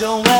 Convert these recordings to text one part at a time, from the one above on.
show up.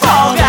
fall